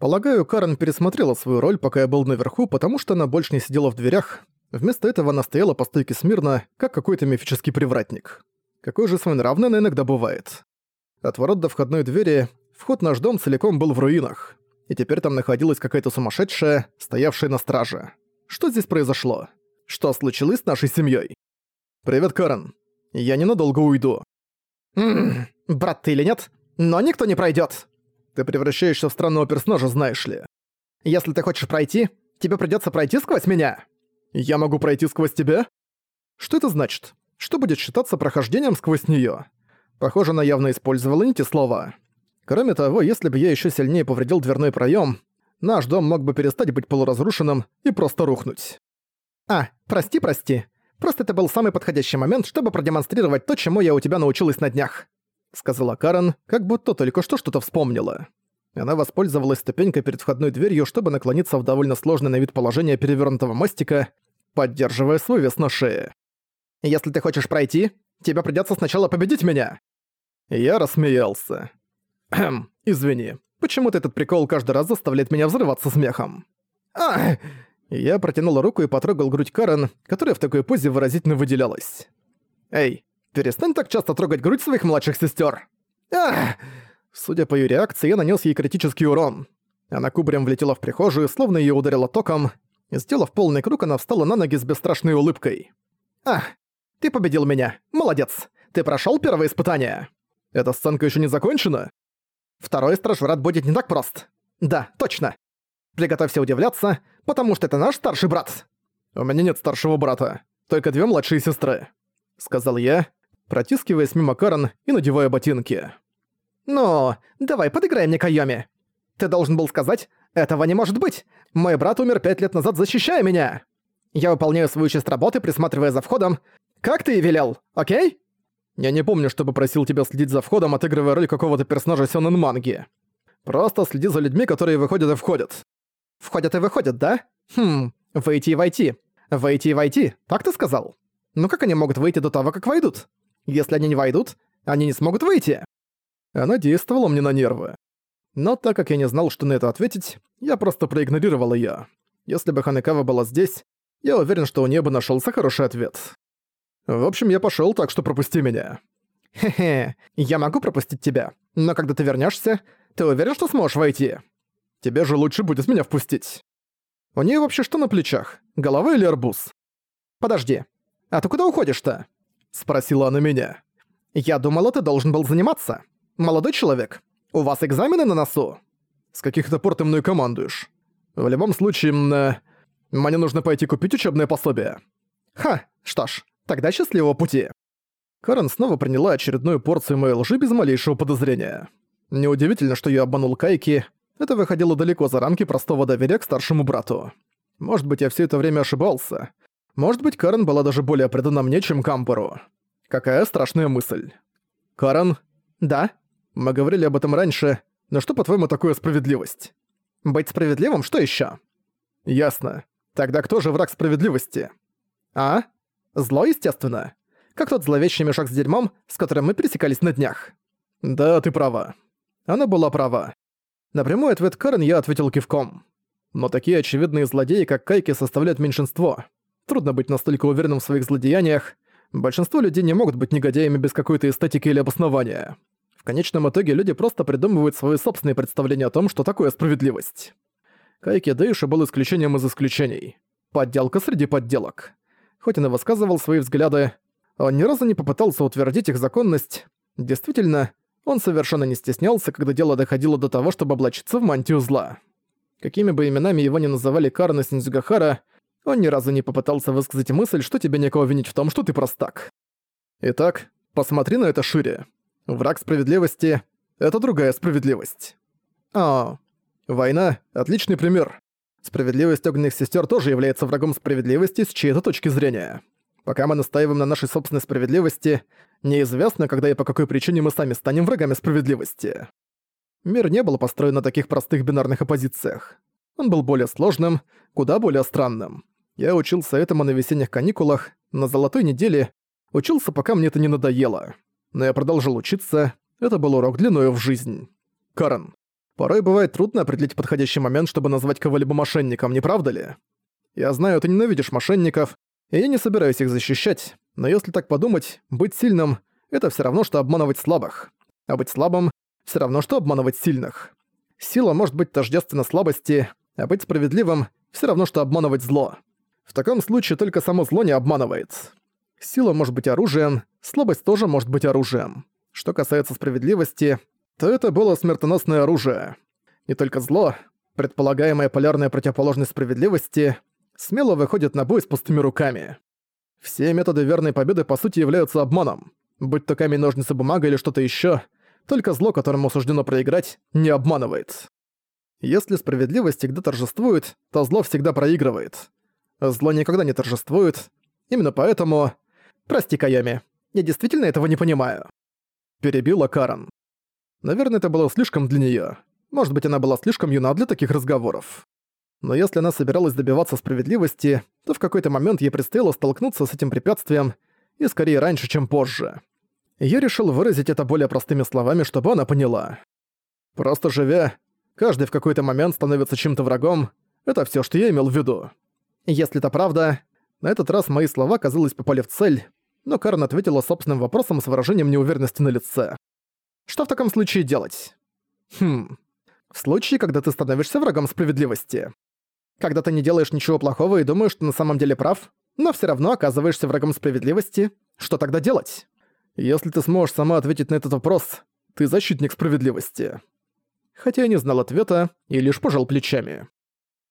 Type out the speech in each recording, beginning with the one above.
Полагаю, Карен пересмотрела свою роль, пока я был наверху, потому что она больше не сидела в дверях. Вместо этого она стояла по стойке смирно, как какой-то мифический привратник. Какой же своенравный она иногда бывает. От ворот до входной двери вход наш дом целиком был в руинах. И теперь там находилась какая-то сумасшедшая, стоявшая на страже. Что здесь произошло? Что случилось с нашей семьей? «Привет, Карен. Я ненадолго уйду». «Ммм, брат ты или нет? Но никто не пройдет. Ты превращаешься в странного персонажа, знаешь ли. Если ты хочешь пройти, тебе придётся пройти сквозь меня. Я могу пройти сквозь тебя? Что это значит? Что будет считаться прохождением сквозь неё? Похоже, она явно использовала не те слова. Кроме того, если бы я ещё сильнее повредил дверной проём, наш дом мог бы перестать быть полуразрушенным и просто рухнуть. А, прости, прости. Просто это был самый подходящий момент, чтобы продемонстрировать то, чему я у тебя научилась на днях. — сказала Карен, как будто только что что-то вспомнила. Она воспользовалась ступенькой перед входной дверью, чтобы наклониться в довольно сложное на вид положение перевернутого мостика, поддерживая свой вес на шее. «Если ты хочешь пройти, тебе придётся сначала победить меня!» Я рассмеялся. «Хм, извини, почему-то этот прикол каждый раз заставляет меня взрываться смехом». «Ах!» Я протянул руку и потрогал грудь Карен, которая в такой позе выразительно выделялась. «Эй, Перестань так часто трогать грудь своих младших сестер. Ах! Судя по ее реакции, я нанес ей критический урон. Она кубарем влетела в прихожую, словно ее ударило током. Сделав полный круг, она встала на ноги с бесстрашной улыбкой. «Ах, ты победил меня. Молодец. Ты прошел первое испытание». «Эта сценка еще не закончена?» «Второй стражврат будет не так прост». «Да, точно. Приготовься удивляться, потому что это наш старший брат». «У меня нет старшего брата, только две младшие сестры», — сказал я, протискиваясь мимо Карен и надевая ботинки. «Ну, давай подыграй мне, Кайоми. Ты должен был сказать, этого не может быть. Мой брат умер пять лет назад, защищая меня. Я выполняю свою часть работы, присматривая за входом. Как ты и велел, окей?» «Я не помню, чтобы просил тебя следить за входом, отыгрывая роль какого-то персонажа сёнэн манги. Просто следи за людьми, которые выходят и входят». «Входят и выходят, да? Хм, выйти и войти. Выйти и войти, так ты сказал? Ну как они могут выйти до того, как войдут? Если они не войдут, они не смогут выйти. Она действовала мне на нервы. Но так как я не знал, что на это ответить, я просто проигнорировал её. Если бы Ханекава была здесь, я уверен, что у неё бы нашёлся хороший ответ. В общем, я пошёл, так что пропусти меня. Хе-хе, я могу пропустить тебя, но когда ты вернёшься, ты уверен, что сможешь войти? Тебе же лучше будет меня впустить. У неё вообще что на плечах? Голова или арбуз? Подожди, а ты куда уходишь-то? — спросила она меня. «Я думала, ты должен был заниматься. Молодой человек, у вас экзамены на носу?» «С каких-то пор ты мной командуешь? В любом случае, э, мне нужно пойти купить учебное пособие». «Ха, что ж, тогда счастливого пути». Карен снова приняла очередную порцию моей лжи без малейшего подозрения. Неудивительно, что я обманул Кайки, это выходило далеко за рамки простого доверия к старшему брату. Может быть, я все это время ошибался. Может быть, Карен была даже более предана мне, чем Кампору. Какая страшная мысль. Карен? Да? Мы говорили об этом раньше, но что, по-твоему, такое справедливость? Быть справедливым? Что еще? Ясно. Тогда кто же враг справедливости? А? Зло, естественно. Как тот зловещий мешок с дерьмом, с которым мы пересекались на днях. Да, ты права. Она была права. На прямой ответ Карен я ответил кивком. Но такие очевидные злодеи, как Кайки, составляют меньшинство. Трудно быть настолько уверенным в своих злодеяниях. Большинство людей не могут быть негодяями без какой-то эстетики или обоснования. В конечном итоге люди просто придумывают свои собственные представления о том, что такое справедливость. Кайки Дэйши был исключением из исключений. Подделка среди подделок. Хоть он и высказывал свои взгляды, он ни разу не попытался утвердить их законность. Действительно, он совершенно не стеснялся, когда дело доходило до того, чтобы облачиться в мантию зла. Какими бы именами его ни называли Карна Синдзюгахара, он ни разу не попытался высказать мысль, что тебе некого винить в том, что ты простак. Итак, посмотри на это шире. Враг справедливости — это другая справедливость. А, война — отличный пример. Справедливость огненных сестер тоже является врагом справедливости с чьей-то точки зрения. Пока мы настаиваем на нашей собственной справедливости, неизвестно, когда и по какой причине мы сами станем врагами справедливости. Мир не был построен на таких простых бинарных оппозициях. Он был более сложным, куда более странным. Я учился этому на весенних каникулах, на золотой неделе, учился, пока мне это не надоело. Но я продолжил учиться, это был урок длиною в жизнь. Карен, Порой бывает трудно определить подходящий момент, чтобы назвать кого-либо мошенником, не правда ли? Я знаю, ты ненавидишь мошенников, и я не собираюсь их защищать, но если так подумать, быть сильным — это все равно, что обманывать слабых. А быть слабым — все равно, что обманывать сильных. Сила может быть тождественна слабости, а быть справедливым — все равно, что обманывать зло. В таком случае только само зло не обманывает. Сила может быть оружием, слабость тоже может быть оружием. Что касается справедливости, то это было смертоносное оружие. Не только зло, предполагаемая полярная противоположность справедливости, смело выходит на бой с пустыми руками. Все методы верной победы по сути являются обманом. Будь то камень, ножницы, бумага или что-то еще, только зло, которому суждено проиграть, не обманывает. Если справедливость всегда торжествует, то зло всегда проигрывает. Зло никогда не торжествует. Именно поэтому... Прости, Кайоми, я действительно этого не понимаю. Перебила Карен. Наверное, это было слишком для неё. Может быть, она была слишком юна для таких разговоров. Но если она собиралась добиваться справедливости, то в какой-то момент ей предстояло столкнуться с этим препятствием, и скорее раньше, чем позже. Я решил выразить это более простыми словами, чтобы она поняла. Просто живя, каждый в какой-то момент становится чем-то врагом, это всё, что я имел в виду. Если это правда, на этот раз мои слова, казалось, попали в цель, но Карн ответила собственным вопросом с выражением неуверенности на лице. Что в таком случае делать? Хм. В случае, когда ты становишься врагом справедливости. Когда ты не делаешь ничего плохого и думаешь, что на самом деле прав, но все равно оказываешься врагом справедливости, что тогда делать? Если ты сможешь сама ответить на этот вопрос, ты защитник справедливости. Хотя я не знал ответа и лишь пожал плечами.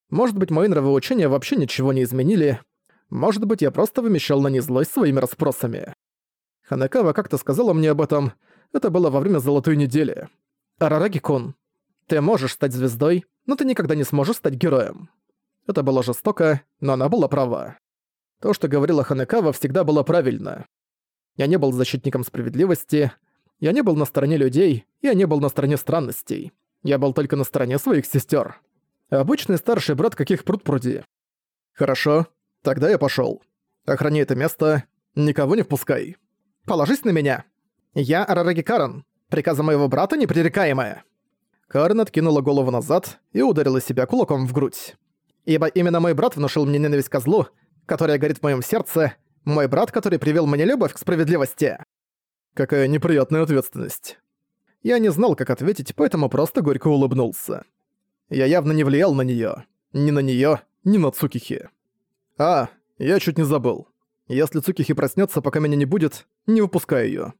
Может быть, мои нравоучения вообще ничего не изменили. Может быть, я просто вымещал на незлость своими расспросами. Ханекава как-то сказала мне об этом, это было во время Золотой недели. «Арараги-кун, ты можешь стать звездой, но ты никогда не сможешь стать героем». Это было жестоко, но она была права. То, что говорила Ханекава, всегда было правильно. Я не был защитником справедливости, я не был на стороне людей, я не был на стороне странностей. Я был только на стороне своих сестер. Обычный старший брат каких пруд пруди. Хорошо, тогда я пошел. Охрани это место, никого не впускай. Положись на меня. «Я Арараги Карен. Приказы моего брата непререкаемые». Карен откинула голову назад и ударила себя кулаком в грудь. «Ибо именно мой брат внушил мне ненависть ко злу, которая горит в моем сердце, мой брат, который привел мне любовь к справедливости». Какая неприятная ответственность. Я не знал, как ответить, поэтому просто горько улыбнулся. Я явно не влиял на неё. Ни на неё, ни на Цукихи. А, я чуть не забыл. Если Цукихи проснётся, пока меня не будет, не выпускай её.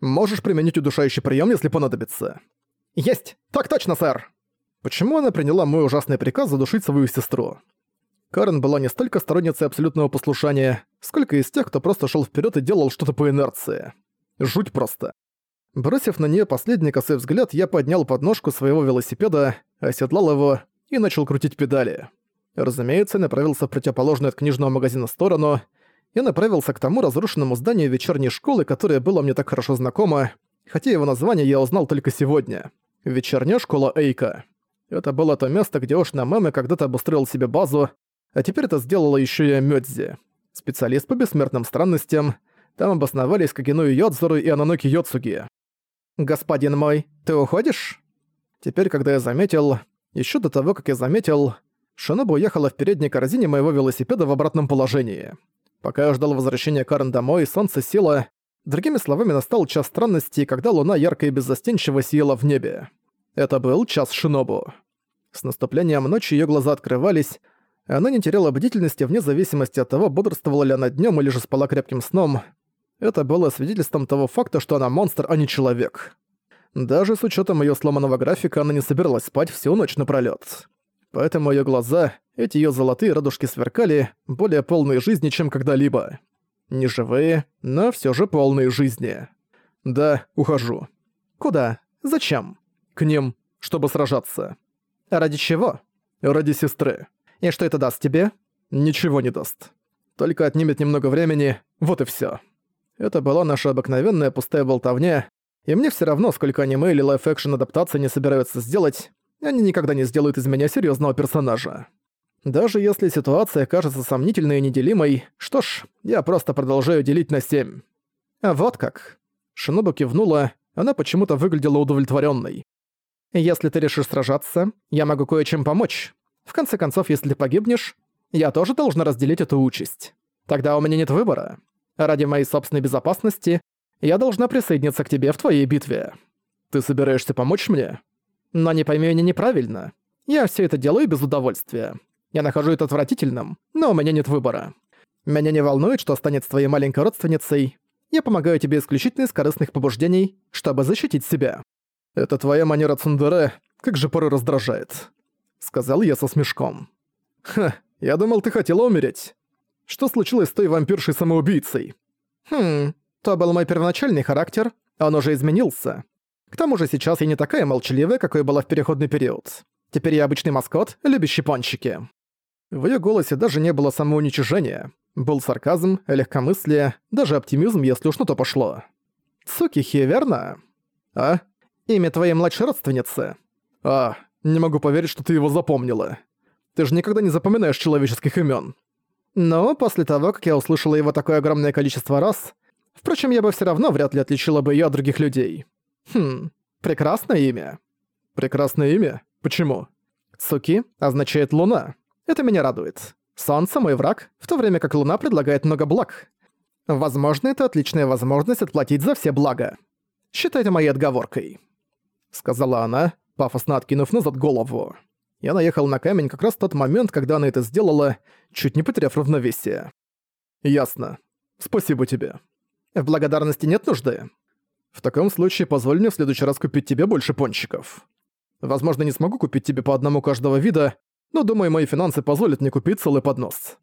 Можешь применить удушающий прием, если понадобится». «Есть! Так точно, сэр!» Почему она приняла мой ужасный приказ задушить свою сестру? Карен была не столько сторонницей абсолютного послушания, сколько из тех, кто просто шел вперед и делал что-то по инерции. Жуть просто. Бросив на нее последний косой взгляд, я поднял подножку своего велосипеда, оседлал его и начал крутить педали. Разумеется, направился в противоположную от книжного магазина сторону, я направился к тому разрушенному зданию вечерней школы, которое было мне так хорошо знакомо, хотя его название я узнал только сегодня. Вечерняя школа Эйка. Это было то место, где Ошна Мэмэ когда-то обустроил себе базу, а теперь это сделала еще и Мёдзи, специалист по бессмертным странностям. Там обосновались Кагину Йодзору и Ананоки Йоцуги. «Господин мой, ты уходишь?» Теперь, когда я заметил... еще до того, как я заметил... Шинобу уехала в передней корзине моего велосипеда в обратном положении. Пока я ждал возвращения Карен домой, солнце село. Другими словами, настал час странностей, когда луна ярко и беззастенчиво сияла в небе. Это был час Шинобу. С наступлением ночи ее глаза открывались, и она не теряла бдительности вне зависимости от того, бодрствовала ли она днем или же спала крепким сном. Это было свидетельством того факта, что она монстр, а не человек. Даже с учетом ее сломанного графика, она не собиралась спать всю ночь напролёт поэтому ее глаза, эти ее золотые радужки сверкали, более полные жизни, чем когда-либо. Не живые, но все же полные жизни. Да, ухожу. Куда? Зачем? К ним, чтобы сражаться. ради чего? Ради сестры. И что это даст тебе? Ничего не даст. Только отнимет немного времени, вот и все. Это была наша обыкновенная пустая болтовня, и мне все равно, сколько аниме или лайф-экшен адаптации не собираются сделать, они никогда не сделают из меня серьезного персонажа. Даже если ситуация кажется сомнительной и неделимой, что ж, я просто продолжаю делить на семь. А вот как. Шинобу кивнула, она почему-то выглядела удовлетворенной. Если ты решишь сражаться, я могу кое-чем помочь. В конце концов, если ты погибнешь, я тоже должна разделить эту участь. Тогда у меня нет выбора. Ради моей собственной безопасности я должна присоединиться к тебе в твоей битве. Ты собираешься помочь мне? Но не пойми меня неправильно. Я все это делаю без удовольствия. Я нахожу это отвратительным, но у меня нет выбора. Меня не волнует, что станет с твоей маленькой родственницей. Я помогаю тебе исключительно из корыстных побуждений, чтобы защитить себя. Это твоя манера цундере, как же порой раздражает. Сказал я со смешком. Ха, я думал, ты хотела умереть. Что случилось с той вампиршей-самоубийцей? Хм, то был мой первоначальный характер, он уже изменился. К тому же сейчас я не такая молчаливая, какой была в переходный период. Теперь я обычный маскот, любящий пончики. В её голосе даже не было самоуничижения. Был сарказм, легкомыслие, даже оптимизм, если уж на то пошло. Цукихи, верно? А? Имя твоей младшей родственницы. А, не могу поверить, что ты его запомнила. Ты же никогда не запоминаешь человеческих имён. Но после того, как я услышала его такое огромное количество раз, впрочем, я бы всё равно вряд ли отличила бы её от других людей. Хм, прекрасное имя. Прекрасное имя? Почему? Суки означает «луна». Это меня радует. Солнце – мой враг, в то время как луна предлагает много благ. Возможно, это отличная возможность отплатить за все блага. Считай это моей отговоркой. Сказала она, пафосно откинув назад голову. Я наехал на камень как раз в тот момент, когда она это сделала, чуть не потеряв равновесие. «Ясно. Спасибо тебе. В благодарности нет нужды. В таком случае позволь мне в следующий раз купить тебе больше пончиков. Возможно, не смогу купить тебе по одному каждого вида, но думаю, мои финансы позволят мне купить целый поднос.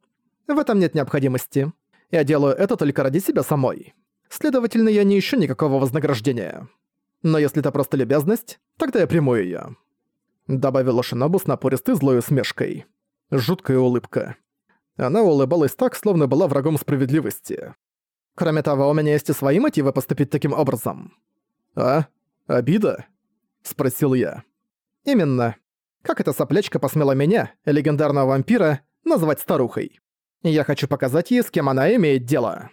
В этом нет необходимости. Я делаю это только ради себя самой. Следовательно, я не ищу никакого вознаграждения. Но если это просто любезность, тогда я приму её. Добавила Шинобу с напористой злой усмешкой. Жуткая улыбка. Она улыбалась так, словно была врагом справедливости. Кроме того, у меня есть и свои мотивы поступить таким образом. «А? Обида?» — спросил я. «Именно. Как эта соплячка посмела меня, легендарного вампира, назвать старухой? Я хочу показать ей, с кем она имеет дело».